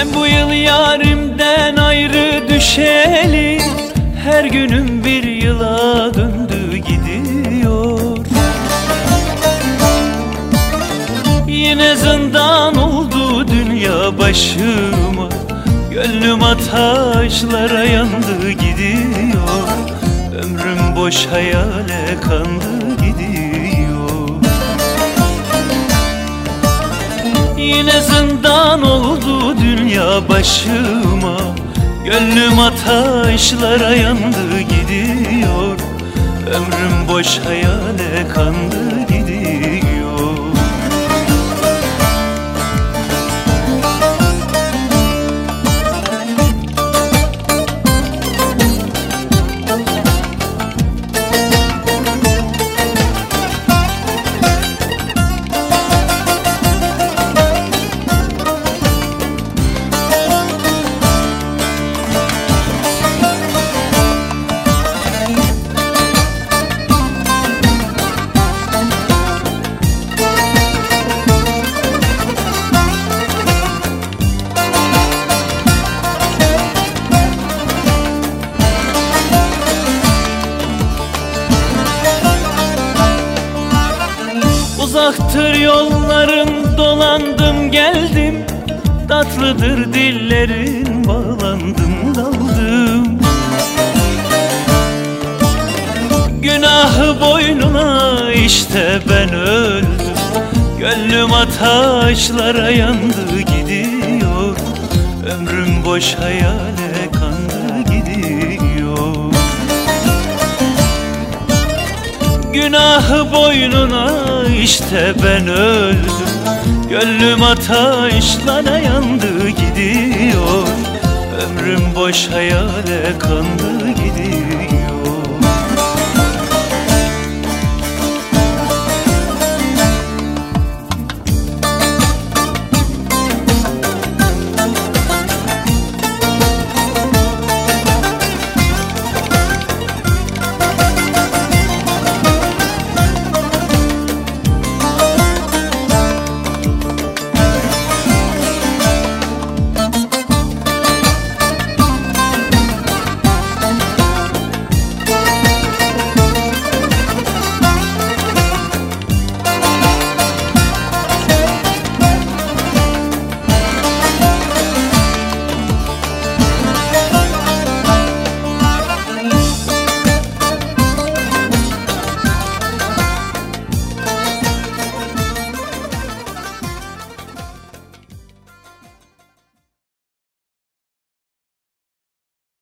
Ben bu yıl yarimden ayrı düşeli Her günüm bir yıla döndü gidiyor. Yine zindan oldu dünya başıma. Gönlüm ataşlara yandı gidiyor. Ömrüm boş hayale kandı gidiyor. Yine zindan oldu dünya başıma. Gönlüm ataşlara yandı gidiyor. Ömrüm boş hayale kandı gidiyor Uzaktır yolların dolandım geldim. Tatlıdır dillerin bağlandım daldım. Günahı boynuna işte ben öldüm. Gönlüm ataşlara yandı gidiyor. Ömrüm boş hayale kandı gidiyor. Günahı boynuna işte ben öldüm. Gönlüm ataşlara yandı gidiyor. Ömrüm boş hayale kandı gidiyor